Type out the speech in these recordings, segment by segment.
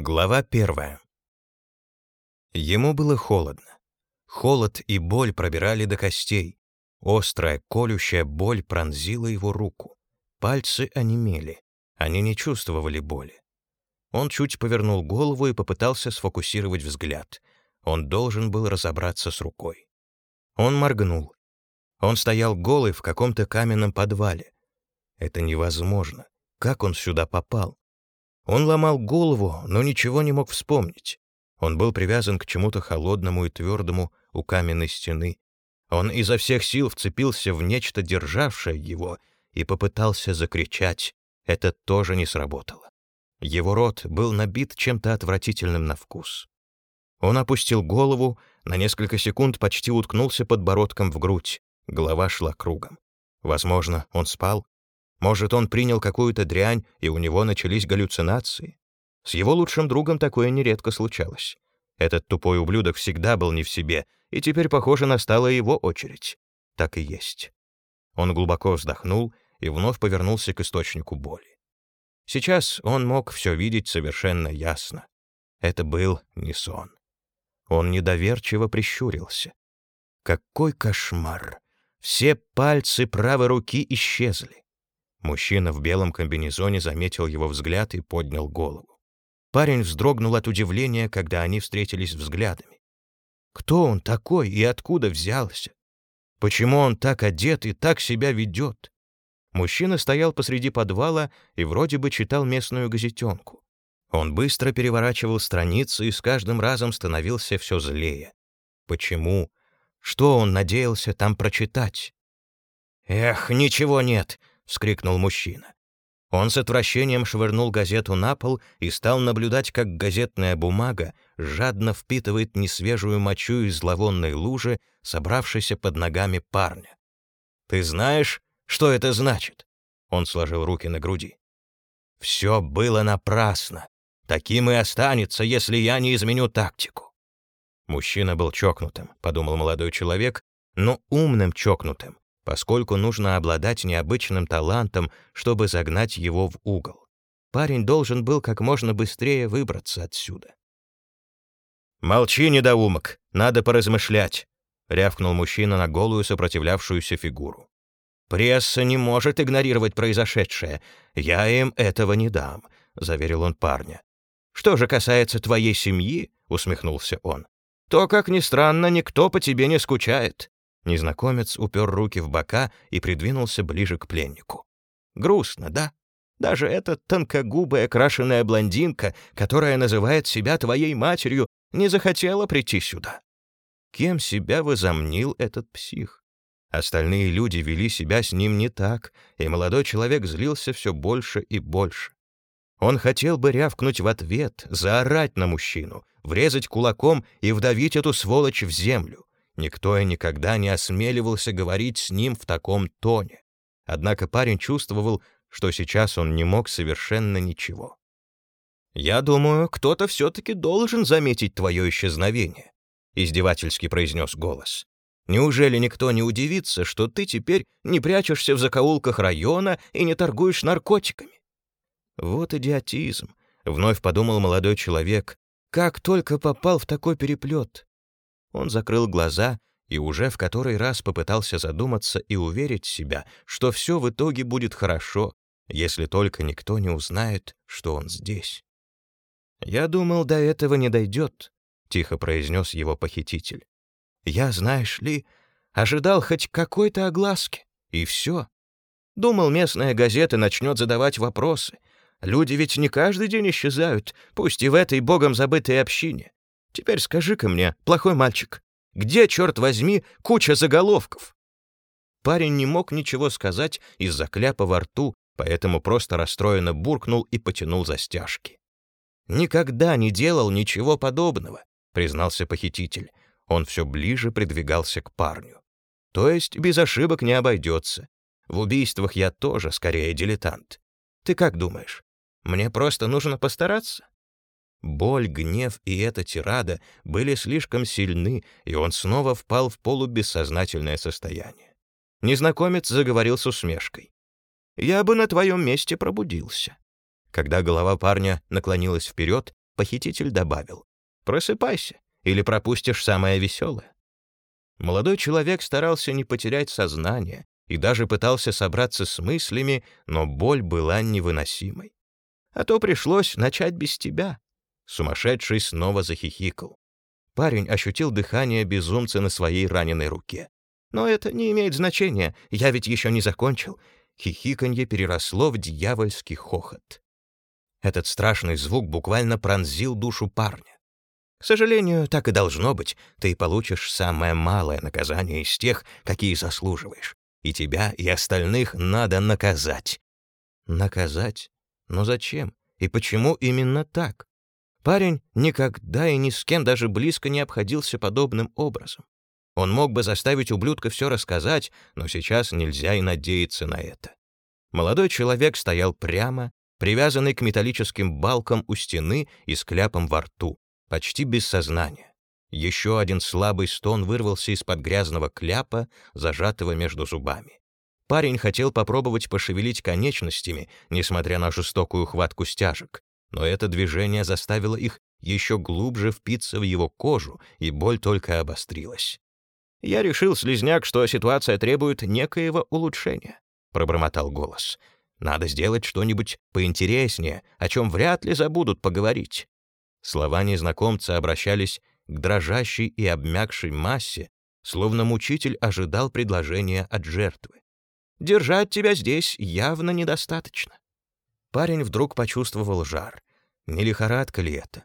Глава первая. Ему было холодно. Холод и боль пробирали до костей. Острая, колющая боль пронзила его руку. Пальцы онемели. Они не чувствовали боли. Он чуть повернул голову и попытался сфокусировать взгляд. Он должен был разобраться с рукой. Он моргнул. Он стоял голый в каком-то каменном подвале. Это невозможно. Как он сюда попал? Он ломал голову, но ничего не мог вспомнить. Он был привязан к чему-то холодному и твердому у каменной стены. Он изо всех сил вцепился в нечто, державшее его, и попытался закричать. Это тоже не сработало. Его рот был набит чем-то отвратительным на вкус. Он опустил голову, на несколько секунд почти уткнулся подбородком в грудь. Голова шла кругом. Возможно, он спал. Может, он принял какую-то дрянь, и у него начались галлюцинации. С его лучшим другом такое нередко случалось. Этот тупой ублюдок всегда был не в себе, и теперь, похоже, настала его очередь. Так и есть. Он глубоко вздохнул и вновь повернулся к источнику боли. Сейчас он мог все видеть совершенно ясно. Это был не сон. Он недоверчиво прищурился. Какой кошмар! Все пальцы правой руки исчезли. Мужчина в белом комбинезоне заметил его взгляд и поднял голову. Парень вздрогнул от удивления, когда они встретились взглядами. Кто он такой и откуда взялся? Почему он так одет и так себя ведет? Мужчина стоял посреди подвала и вроде бы читал местную газетенку. Он быстро переворачивал страницы и с каждым разом становился все злее. Почему? Что он надеялся там прочитать? «Эх, ничего нет!» — вскрикнул мужчина. Он с отвращением швырнул газету на пол и стал наблюдать, как газетная бумага жадно впитывает несвежую мочу из зловонной лужи, собравшейся под ногами парня. «Ты знаешь, что это значит?» Он сложил руки на груди. «Все было напрасно. Таким и останется, если я не изменю тактику». Мужчина был чокнутым, подумал молодой человек, но умным чокнутым, поскольку нужно обладать необычным талантом, чтобы загнать его в угол. Парень должен был как можно быстрее выбраться отсюда. «Молчи, недоумок, надо поразмышлять», — рявкнул мужчина на голую сопротивлявшуюся фигуру. «Пресса не может игнорировать произошедшее. Я им этого не дам», — заверил он парня. «Что же касается твоей семьи», — усмехнулся он, «то, как ни странно, никто по тебе не скучает. Незнакомец упер руки в бока и придвинулся ближе к пленнику. «Грустно, да? Даже эта тонкогубая крашеная блондинка, которая называет себя твоей матерью, не захотела прийти сюда. Кем себя возомнил этот псих? Остальные люди вели себя с ним не так, и молодой человек злился все больше и больше. Он хотел бы рявкнуть в ответ, заорать на мужчину, врезать кулаком и вдавить эту сволочь в землю. Никто и никогда не осмеливался говорить с ним в таком тоне. Однако парень чувствовал, что сейчас он не мог совершенно ничего. «Я думаю, кто-то все-таки должен заметить твое исчезновение», — издевательски произнес голос. «Неужели никто не удивится, что ты теперь не прячешься в закоулках района и не торгуешь наркотиками?» «Вот идиотизм», — вновь подумал молодой человек. «Как только попал в такой переплет. Он закрыл глаза и уже в который раз попытался задуматься и уверить себя, что все в итоге будет хорошо, если только никто не узнает, что он здесь. «Я думал, до этого не дойдет», — тихо произнес его похититель. «Я, знаешь ли, ожидал хоть какой-то огласки, и все. Думал, местная газета начнет задавать вопросы. Люди ведь не каждый день исчезают, пусть и в этой богом забытой общине. Теперь скажи-ка мне, плохой мальчик, где, черт возьми, куча заголовков?» Парень не мог ничего сказать из-за кляпа во рту, поэтому просто расстроенно буркнул и потянул застежки. «Никогда не делал ничего подобного», — признался похититель. Он все ближе придвигался к парню. «То есть без ошибок не обойдется. В убийствах я тоже скорее дилетант. Ты как думаешь, мне просто нужно постараться?» Боль, гнев и эта тирада были слишком сильны, и он снова впал в полубессознательное состояние. Незнакомец заговорил с усмешкой. «Я бы на твоем месте пробудился». Когда голова парня наклонилась вперед, похититель добавил «Просыпайся, или пропустишь самое веселое». Молодой человек старался не потерять сознание и даже пытался собраться с мыслями, но боль была невыносимой. «А то пришлось начать без тебя». Сумасшедший снова захихикал. Парень ощутил дыхание безумца на своей раненой руке. «Но это не имеет значения, я ведь еще не закончил». Хихиканье переросло в дьявольский хохот. Этот страшный звук буквально пронзил душу парня. К сожалению, так и должно быть. Ты получишь самое малое наказание из тех, какие заслуживаешь. И тебя, и остальных надо наказать. Наказать? Но зачем? И почему именно так? Парень никогда и ни с кем даже близко не обходился подобным образом. Он мог бы заставить ублюдка все рассказать, но сейчас нельзя и надеяться на это. Молодой человек стоял прямо, привязанный к металлическим балкам у стены и с кляпом во рту, почти без сознания. Еще один слабый стон вырвался из-под грязного кляпа, зажатого между зубами. Парень хотел попробовать пошевелить конечностями, несмотря на жестокую хватку стяжек, но это движение заставило их еще глубже впиться в его кожу, и боль только обострилась. «Я решил, слезняк, что ситуация требует некоего улучшения», — пробормотал голос. «Надо сделать что-нибудь поинтереснее, о чем вряд ли забудут поговорить». Слова незнакомца обращались к дрожащей и обмякшей массе, словно мучитель ожидал предложения от жертвы. «Держать тебя здесь явно недостаточно». Парень вдруг почувствовал жар. Не лихорадка ли это?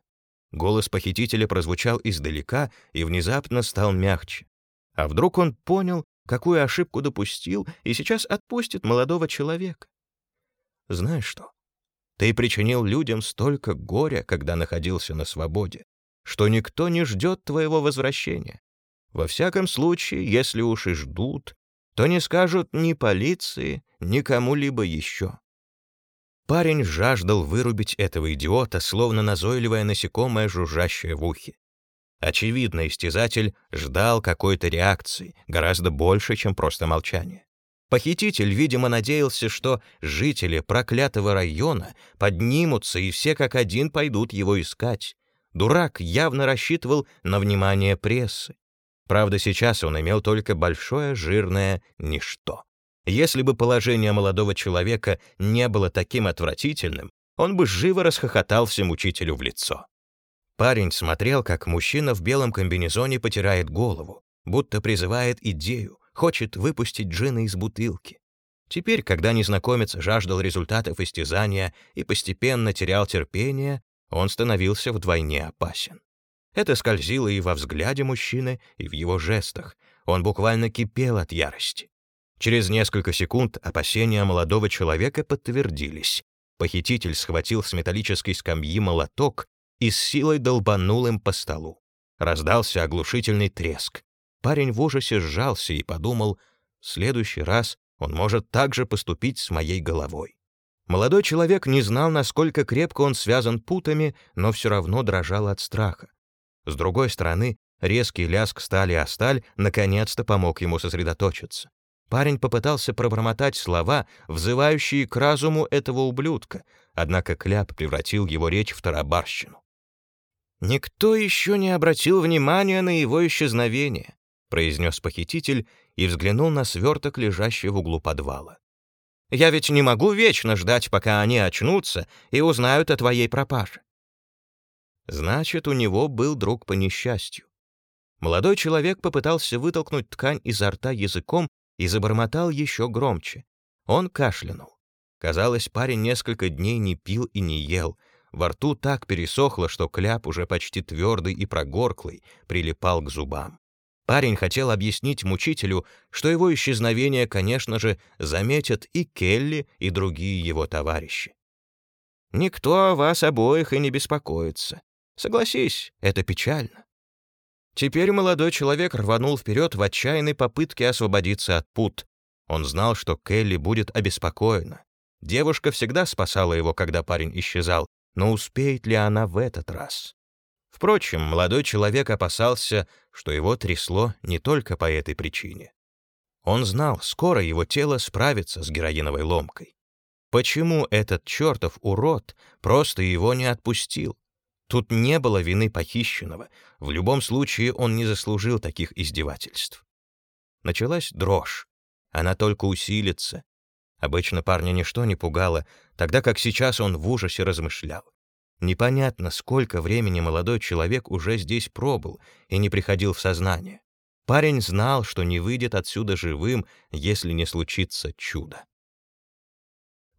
Голос похитителя прозвучал издалека и внезапно стал мягче. А вдруг он понял, какую ошибку допустил, и сейчас отпустит молодого человека? Знаешь что? Ты причинил людям столько горя, когда находился на свободе, что никто не ждет твоего возвращения. Во всяком случае, если уж и ждут, то не скажут ни полиции, ни кому-либо еще. Парень жаждал вырубить этого идиота, словно назойливое насекомое, жужжащее в ухе. Очевидно, истязатель ждал какой-то реакции, гораздо больше, чем просто молчание. Похититель, видимо, надеялся, что жители проклятого района поднимутся и все как один пойдут его искать. Дурак явно рассчитывал на внимание прессы. Правда, сейчас он имел только большое жирное ничто. Если бы положение молодого человека не было таким отвратительным, он бы живо расхохотался мучителю в лицо. Парень смотрел, как мужчина в белом комбинезоне потирает голову, будто призывает идею, хочет выпустить джина из бутылки. Теперь, когда незнакомец жаждал результатов истязания и постепенно терял терпение, он становился вдвойне опасен. Это скользило и во взгляде мужчины, и в его жестах. Он буквально кипел от ярости. Через несколько секунд опасения молодого человека подтвердились. Похититель схватил с металлической скамьи молоток и с силой долбанул им по столу. Раздался оглушительный треск. Парень в ужасе сжался и подумал, в следующий раз он может так же поступить с моей головой. Молодой человек не знал, насколько крепко он связан путами, но все равно дрожал от страха. С другой стороны, резкий лязг стали о сталь наконец-то помог ему сосредоточиться. Парень попытался пробормотать слова, взывающие к разуму этого ублюдка, однако кляп превратил его речь в тарабарщину. Никто еще не обратил внимания на его исчезновение произнес похититель и взглянул на сверток, лежащий в углу подвала. «Я ведь не могу вечно ждать, пока они очнутся и узнают о твоей пропаже». Значит, у него был друг по несчастью. Молодой человек попытался вытолкнуть ткань изо рта языком и забормотал еще громче. Он кашлянул. Казалось, парень несколько дней не пил и не ел. Во рту так пересохло, что кляп, уже почти твердый и прогорклый, прилипал к зубам. Парень хотел объяснить мучителю, что его исчезновение, конечно же, заметят и Келли, и другие его товарищи. Никто вас обоих и не беспокоится. Согласись, это печально. Теперь молодой человек рванул вперед в отчаянной попытке освободиться от пут. Он знал, что Келли будет обеспокоена. Девушка всегда спасала его, когда парень исчезал, но успеет ли она в этот раз? Впрочем, молодой человек опасался, что его трясло не только по этой причине. Он знал, скоро его тело справится с героиновой ломкой. Почему этот чертов урод просто его не отпустил? Тут не было вины похищенного. В любом случае он не заслужил таких издевательств. Началась дрожь. Она только усилится. Обычно парня ничто не пугало, тогда как сейчас он в ужасе размышлял. Непонятно, сколько времени молодой человек уже здесь пробыл и не приходил в сознание. Парень знал, что не выйдет отсюда живым, если не случится чудо.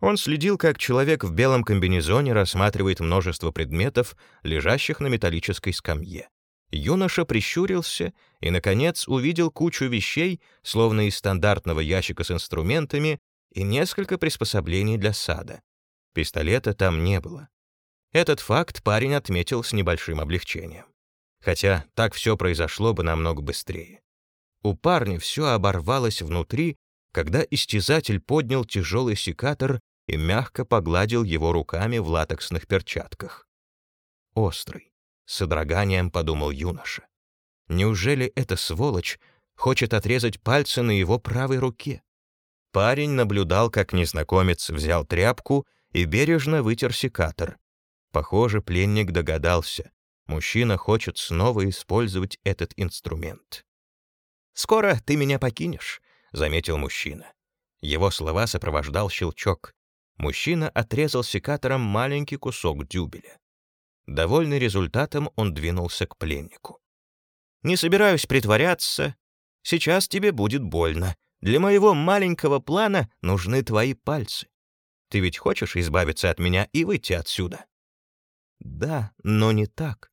Он следил, как человек в белом комбинезоне рассматривает множество предметов, лежащих на металлической скамье. Юноша прищурился и, наконец, увидел кучу вещей, словно из стандартного ящика с инструментами, и несколько приспособлений для сада. Пистолета там не было. Этот факт парень отметил с небольшим облегчением. Хотя так все произошло бы намного быстрее. У парня все оборвалось внутри, когда истязатель поднял тяжелый секатор и мягко погладил его руками в латексных перчатках. Острый, с содроганием подумал юноша. Неужели эта сволочь хочет отрезать пальцы на его правой руке? Парень наблюдал, как незнакомец взял тряпку и бережно вытер секатор. Похоже, пленник догадался. Мужчина хочет снова использовать этот инструмент. «Скоро ты меня покинешь», — заметил мужчина. Его слова сопровождал щелчок. Мужчина отрезал секатором маленький кусок дюбеля. Довольный результатом, он двинулся к пленнику. «Не собираюсь притворяться. Сейчас тебе будет больно. Для моего маленького плана нужны твои пальцы. Ты ведь хочешь избавиться от меня и выйти отсюда?» «Да, но не так».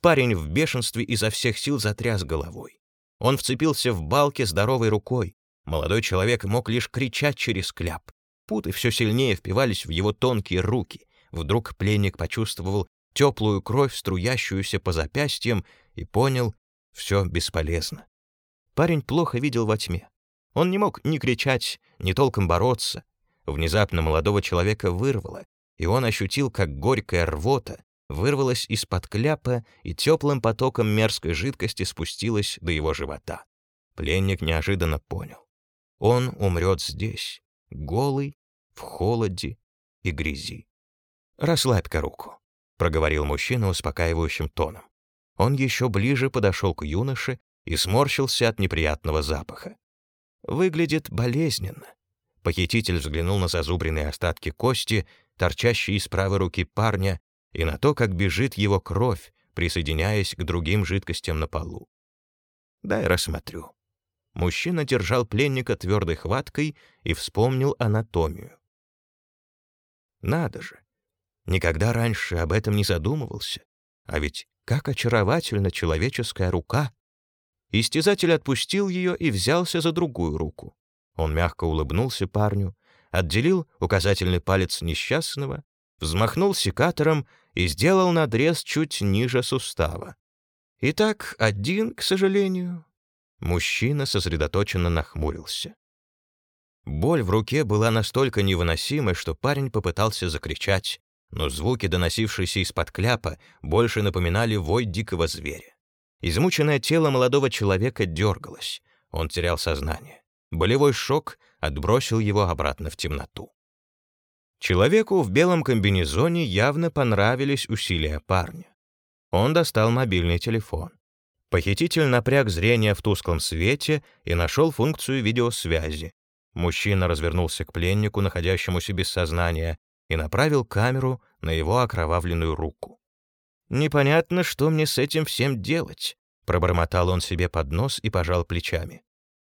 Парень в бешенстве изо всех сил затряс головой. Он вцепился в балки здоровой рукой. Молодой человек мог лишь кричать через кляп. Путы все сильнее впивались в его тонкие руки. Вдруг пленник почувствовал теплую кровь, струящуюся по запястьям, и понял — все бесполезно. Парень плохо видел во тьме. Он не мог ни кричать, ни толком бороться. Внезапно молодого человека вырвало, и он ощутил, как горькая рвота вырвалась из-под кляпа и теплым потоком мерзкой жидкости спустилась до его живота. Пленник неожиданно понял. Он умрет здесь, голый, в холоде и грязи. «Расслабь-ка руку», — проговорил мужчина успокаивающим тоном. Он еще ближе подошел к юноше и сморщился от неприятного запаха. Выглядит болезненно. Похититель взглянул на зазубренные остатки кости, торчащие из правой руки парня, и на то, как бежит его кровь, присоединяясь к другим жидкостям на полу. «Дай рассмотрю». Мужчина держал пленника твердой хваткой и вспомнил анатомию. Надо же, Никогда раньше об этом не задумывался. А ведь как очаровательна человеческая рука! Истязатель отпустил ее и взялся за другую руку. Он мягко улыбнулся парню, отделил указательный палец несчастного, взмахнул секатором и сделал надрез чуть ниже сустава. Итак, один, к сожалению. Мужчина сосредоточенно нахмурился. Боль в руке была настолько невыносимой, что парень попытался закричать, но звуки, доносившиеся из-под кляпа, больше напоминали вой дикого зверя. Измученное тело молодого человека дергалось, он терял сознание. Болевой шок отбросил его обратно в темноту. Человеку в белом комбинезоне явно понравились усилия парня. Он достал мобильный телефон. Похититель напряг зрение в тусклом свете и нашел функцию видеосвязи. Мужчина развернулся к пленнику, находящемуся без сознания, и направил камеру на его окровавленную руку. «Непонятно, что мне с этим всем делать», — пробормотал он себе под нос и пожал плечами.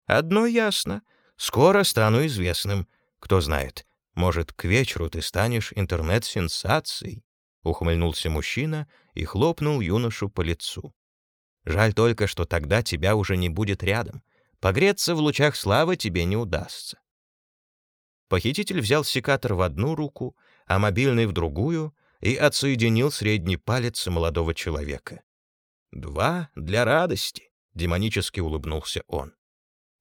«Одно ясно. Скоро стану известным. Кто знает, может, к вечеру ты станешь интернет-сенсацией», — ухмыльнулся мужчина и хлопнул юношу по лицу. «Жаль только, что тогда тебя уже не будет рядом. Погреться в лучах славы тебе не удастся. Похититель взял секатор в одну руку, а мобильный в другую и отсоединил средний палец молодого человека. «Два для радости», — демонически улыбнулся он.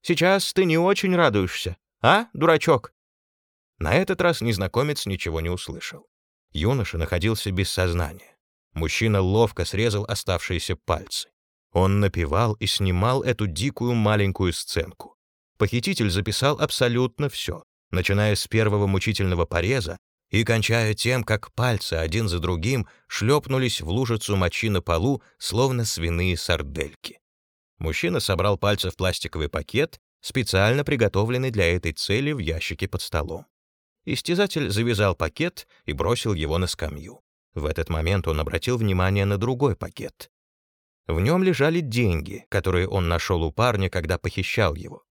«Сейчас ты не очень радуешься, а, дурачок?» На этот раз незнакомец ничего не услышал. Юноша находился без сознания. Мужчина ловко срезал оставшиеся пальцы. Он напевал и снимал эту дикую маленькую сценку. Похититель записал абсолютно все, начиная с первого мучительного пореза, и кончая тем, как пальцы один за другим шлепнулись в лужицу мочи на полу, словно свиные сардельки. Мужчина собрал пальцы в пластиковый пакет, специально приготовленный для этой цели в ящике под столом. Истязатель завязал пакет и бросил его на скамью. В этот момент он обратил внимание на другой пакет. В нем лежали деньги, которые он нашел у парня, когда похищал его.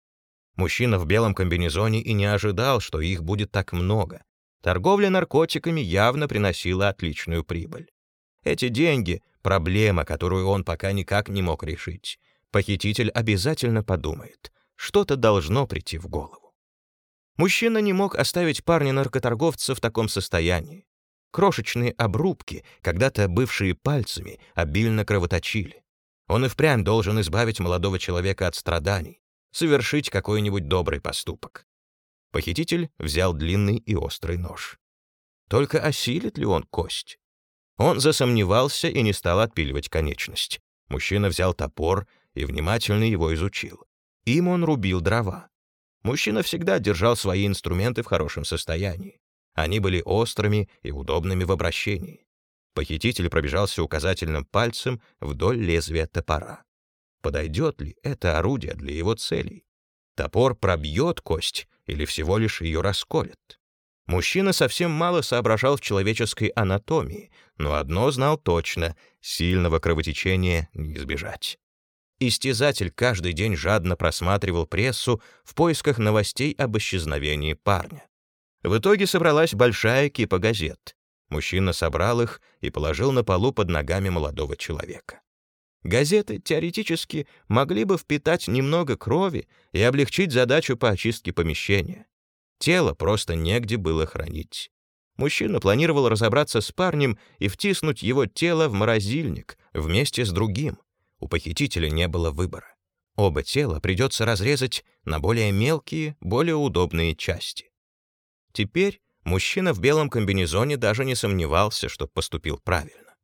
Мужчина в белом комбинезоне и не ожидал, что их будет так много. Торговля наркотиками явно приносила отличную прибыль. Эти деньги — проблема, которую он пока никак не мог решить. Похититель обязательно подумает, что-то должно прийти в голову. Мужчина не мог оставить парня-наркоторговца в таком состоянии. Крошечные обрубки, когда-то бывшие пальцами, обильно кровоточили. Он и впрямь должен избавить молодого человека от страданий, совершить какой-нибудь добрый поступок. Похититель взял длинный и острый нож. Только осилит ли он кость? Он засомневался и не стал отпиливать конечность. Мужчина взял топор и внимательно его изучил. Им он рубил дрова. Мужчина всегда держал свои инструменты в хорошем состоянии. Они были острыми и удобными в обращении. Похититель пробежался указательным пальцем вдоль лезвия топора. Подойдет ли это орудие для его целей? Топор пробьет кость или всего лишь ее расколет? Мужчина совсем мало соображал в человеческой анатомии, но одно знал точно — сильного кровотечения не избежать. Истязатель каждый день жадно просматривал прессу в поисках новостей об исчезновении парня. В итоге собралась большая кипа газет. Мужчина собрал их и положил на полу под ногами молодого человека. Газеты теоретически могли бы впитать немного крови и облегчить задачу по очистке помещения. Тело просто негде было хранить. Мужчина планировал разобраться с парнем и втиснуть его тело в морозильник вместе с другим. У похитителя не было выбора. Оба тела придется разрезать на более мелкие, более удобные части. Теперь мужчина в белом комбинезоне даже не сомневался, что поступил правильно.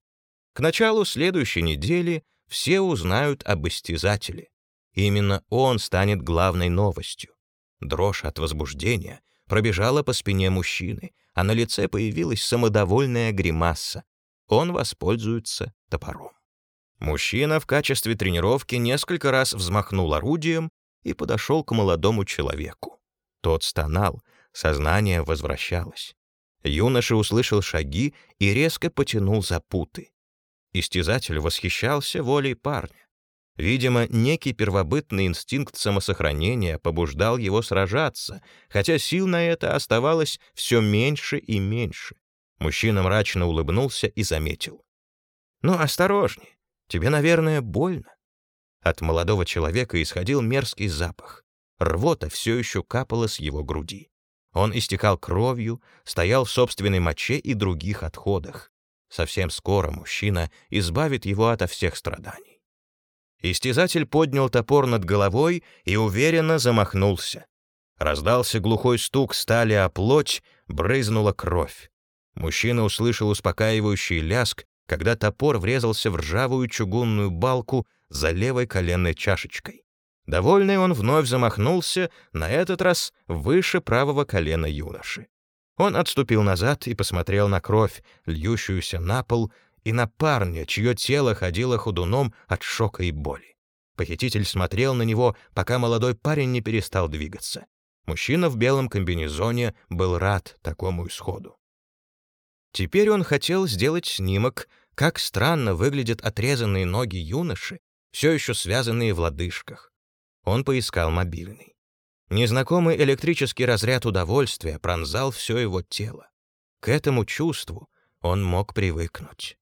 К началу следующей недели все узнают об истязателе. Именно он станет главной новостью. Дрожь от возбуждения пробежала по спине мужчины, а на лице появилась самодовольная гримаса. Он воспользуется топором. Мужчина в качестве тренировки несколько раз взмахнул орудием и подошел к молодому человеку. Тот стонал, сознание возвращалось. Юноша услышал шаги и резко потянул за путы. Истязатель восхищался волей парня. Видимо, некий первобытный инстинкт самосохранения побуждал его сражаться, хотя сил на это оставалось все меньше и меньше. Мужчина мрачно улыбнулся и заметил. «Ну, осторожнее, тебе, наверное, больно». От молодого человека исходил мерзкий запах. Рвота все еще капала с его груди. Он истекал кровью, стоял в собственной моче и других отходах. Совсем скоро мужчина избавит его ото всех страданий. Истязатель поднял топор над головой и уверенно замахнулся. Раздался глухой стук стали о плоть, брызнула кровь. Мужчина услышал успокаивающий ляск, когда топор врезался в ржавую чугунную балку за левой коленной чашечкой. Довольный он вновь замахнулся, на этот раз выше правого колена юноши. Он отступил назад и посмотрел на кровь, льющуюся на пол, и на парня, чье тело ходило ходуном от шока и боли. Похититель смотрел на него, пока молодой парень не перестал двигаться. Мужчина в белом комбинезоне был рад такому исходу. Теперь он хотел сделать снимок, как странно выглядят отрезанные ноги юноши, все еще связанные в лодыжках. Он поискал мобильный. Незнакомый электрический разряд удовольствия пронзал все его тело. К этому чувству он мог привыкнуть.